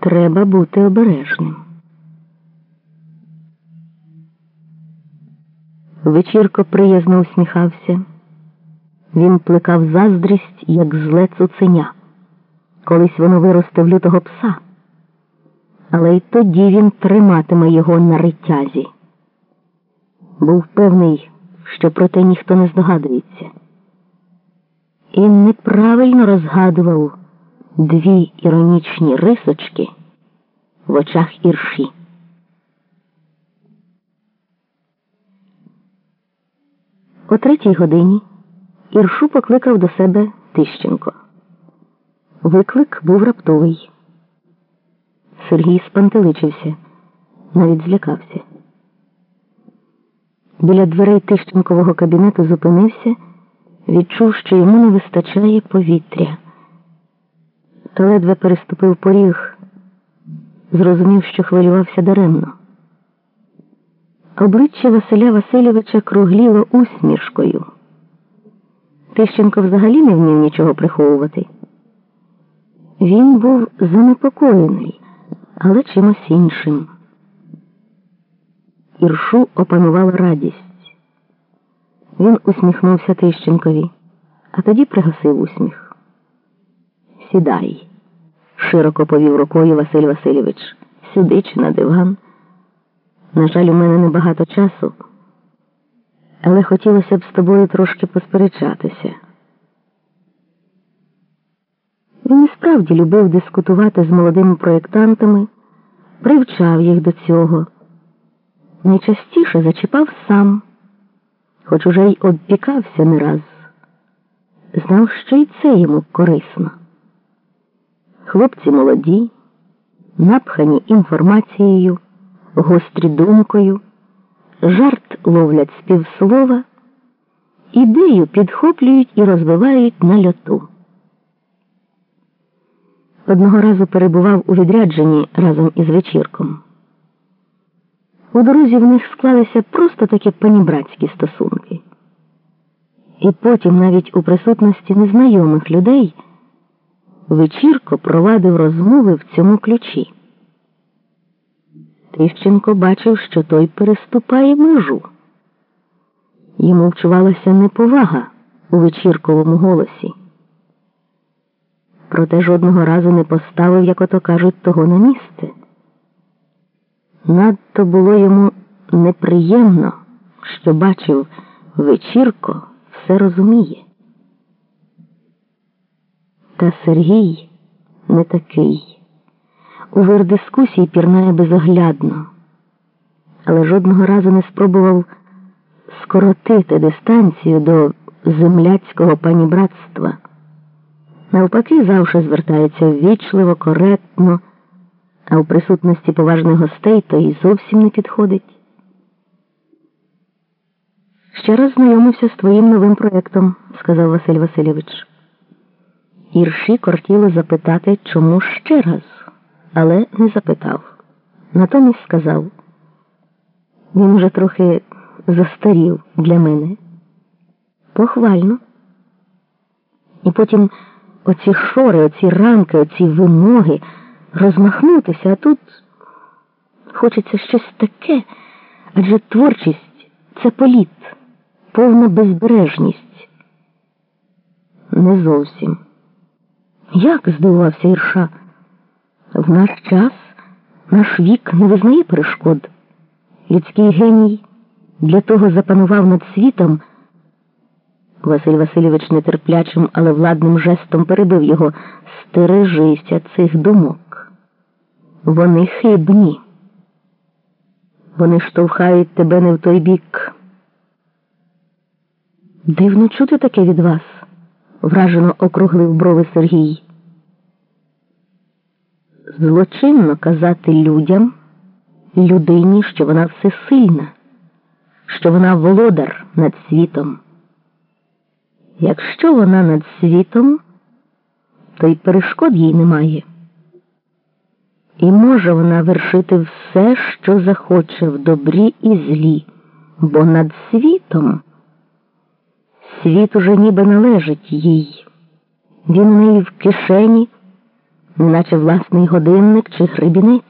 Треба бути обережним. Вечірко приязно усміхався. Він плекав заздрість, як зле цуценя. Колись воно виросте в лютого пса, але й тоді він триматиме його на ритязі. Був певний, що про те ніхто не здогадується. І неправильно розгадував дві іронічні рисочки в очах ірші. О третій годині Іршу покликав до себе Тищенко. Виклик був раптовий. Сергій спантеличився, навіть злякався. Біля дверей Тищенкового кабінету зупинився, відчув, що йому не вистачає повітря. Та ледве переступив поріг, зрозумів, що хвилювався даремно. Обличчя Василя Васильовича кругліло усмішкою. Тищенко взагалі не вмів нічого приховувати. Він був занепокоєний, але чимось іншим. Іршу опанувала радість. Він усміхнувся Тищенкові, а тоді пригасив усміх. Сідай, широко повів рукою Василь Васильович, сюди чи на диван. На жаль, у мене небагато часу, але хотілося б з тобою трошки посперечатися. Він і справді любив дискутувати з молодими проєктантами, привчав їх до цього. Найчастіше зачіпав сам, хоч уже й обпікався не раз. Знав, що й це йому корисно. Хлопці молоді, напхані інформацією, гострі думкою, жарт ловлять з півслова, ідею підхоплюють і розвивають на льоту. Одного разу перебував у відрядженні разом із вечірком. У дорозі в них склалися просто такі панібратські стосунки. І потім, навіть у присутності незнайомих людей, вечірко провадив розмови в цьому ключі. Тищенко бачив, що той переступає межу. Йому вчувалася неповага у вечірковому голосі. Проте жодного разу не поставив, як ото кажуть, того на місце. Надто було йому неприємно, що бачив вечірко все розуміє. Та Сергій не такий. У вир дискусії пірнає безоглядно, але жодного разу не спробував скоротити дистанцію до земляцького панібратства. Навпаки, завжди звертається ввічливо, коректно, а у присутності поважних гостей то і зовсім не підходить. Ще раз знайомився з твоїм новим проєктом, сказав Василь Васильович. Ірші кортіло запитати, чому ще раз, але не запитав. Натомість сказав, він вже трохи застарів для мене. Похвально. І потім оці шори, оці рамки, оці вимоги розмахнутися, а тут хочеться щось таке, адже творчість це політ, повна безбережність. Не зовсім. Як здивувався Ірша? В наш час наш вік не визнає перешкод. Людський геній для того запанував над світом. Василь Васильович нетерплячим, але владним жестом перебив його Стережися цих думок. Вони хибні. Вони штовхають тебе не в той бік. Дивно чути таке від вас, вражено округлив брови Сергій. Злочинно казати людям, людині, що вона всесильна, що вона володар над світом. Якщо вона над світом, то й перешкод їй немає. І може вона вершити все, що захоче в добрі і злі, бо над світом світ уже ніби належить їй. Він у неї в кишені, неначе власний годинник чи гребінець.